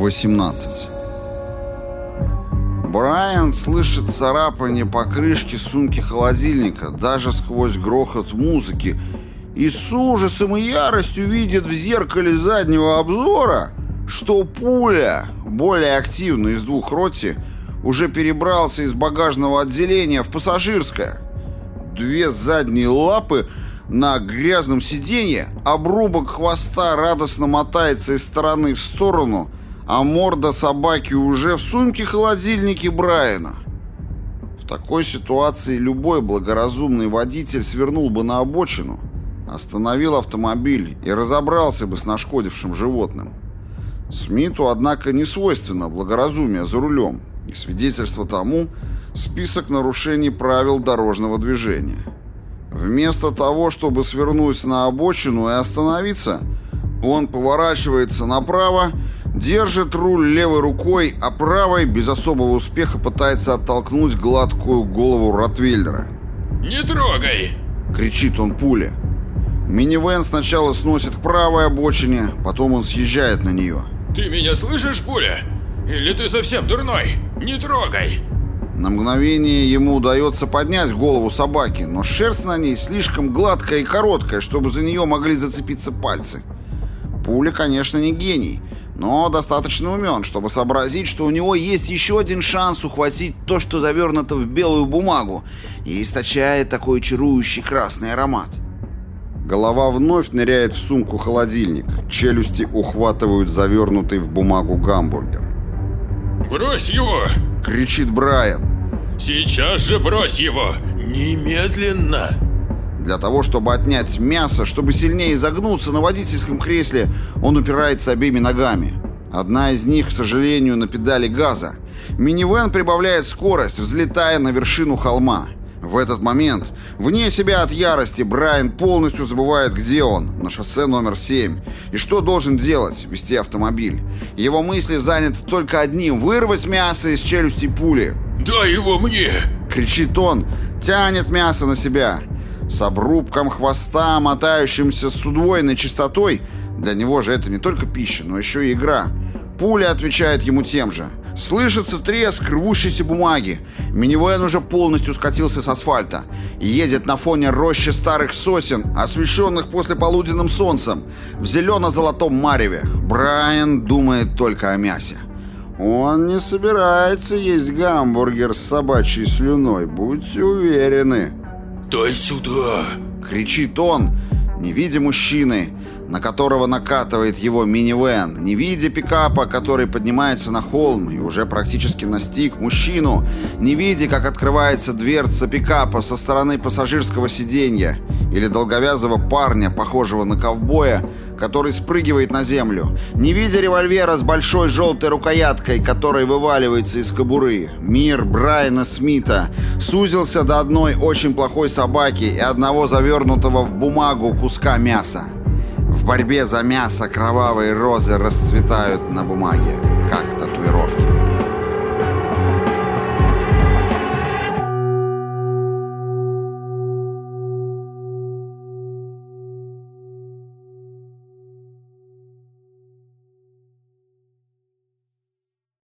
18. Брайан слышит царапание по крышке сумки холодильника, даже сквозь грохот музыки, и с ужасом и яростью видит в зеркале заднего обзора, что пуля, более активная из двух роти, уже перебрался из багажного отделения в пассажирское. Две задние лапы на грязном сиденье, обрубок хвоста радостно мотается из стороны в сторону – а морда собаки уже в сумке-холодильнике Брайана. В такой ситуации любой благоразумный водитель свернул бы на обочину, остановил автомобиль и разобрался бы с нашкодившим животным. Смиту, однако, не свойственно благоразумие за рулем, и свидетельство тому список нарушений правил дорожного движения. Вместо того, чтобы свернуть на обочину и остановиться, он поворачивается направо Держит руль левой рукой, а правой без особого успеха пытается оттолкнуть гладкую голову Ротвейлера. «Не трогай!» — кричит он пуля. Минивэн сначала сносит к правой обочине, потом он съезжает на нее. «Ты меня слышишь, пуля? Или ты совсем дурной? Не трогай!» На мгновение ему удается поднять голову собаки, но шерсть на ней слишком гладкая и короткая, чтобы за нее могли зацепиться пальцы. Пуля, конечно, не гений, но достаточно умен, чтобы сообразить, что у него есть еще один шанс ухватить то, что завернуто в белую бумагу и источает такой чарующий красный аромат. Голова вновь ныряет в сумку-холодильник. Челюсти ухватывают завернутый в бумагу гамбургер. «Брось его!» — кричит Брайан. «Сейчас же брось его! Немедленно!» Для того, чтобы отнять мясо, чтобы сильнее изогнуться на водительском кресле, он упирается обеими ногами. Одна из них, к сожалению, на педали газа. Минивэн прибавляет скорость, взлетая на вершину холма. В этот момент, вне себя от ярости, Брайан полностью забывает, где он, на шоссе номер 7, и что должен делать, вести автомобиль. Его мысли заняты только одним – вырвать мясо из челюсти пули. «Дай его мне!» – кричит он, тянет мясо на себя – с обрубком хвоста, мотающимся с удвоенной частотой, для него же это не только пища, но еще и игра. Пуля отвечает ему тем же. Слышится треск рвущейся бумаги. Минивэн уже полностью скатился с асфальта едет на фоне рощи старых сосен, освещенных послеполуденным солнцем, в зелено-золотом мареве. Брайан думает только о мясе. Он не собирается есть гамбургер с собачьей слюной, будьте уверены. «Дай сюда!» — кричит он, не видя мужчины, на которого накатывает его минивэн, не видя пикапа, который поднимается на холм и уже практически настиг мужчину, не видя, как открывается дверца пикапа со стороны пассажирского сиденья или долговязого парня, похожего на ковбоя, который спрыгивает на землю, не видя револьвера с большой желтой рукояткой, который вываливается из кобуры. Мир Брайана Смита сузился до одной очень плохой собаки и одного завернутого в бумагу куска мяса. В борьбе за мясо кровавые розы расцветают на бумаге, как татуировки.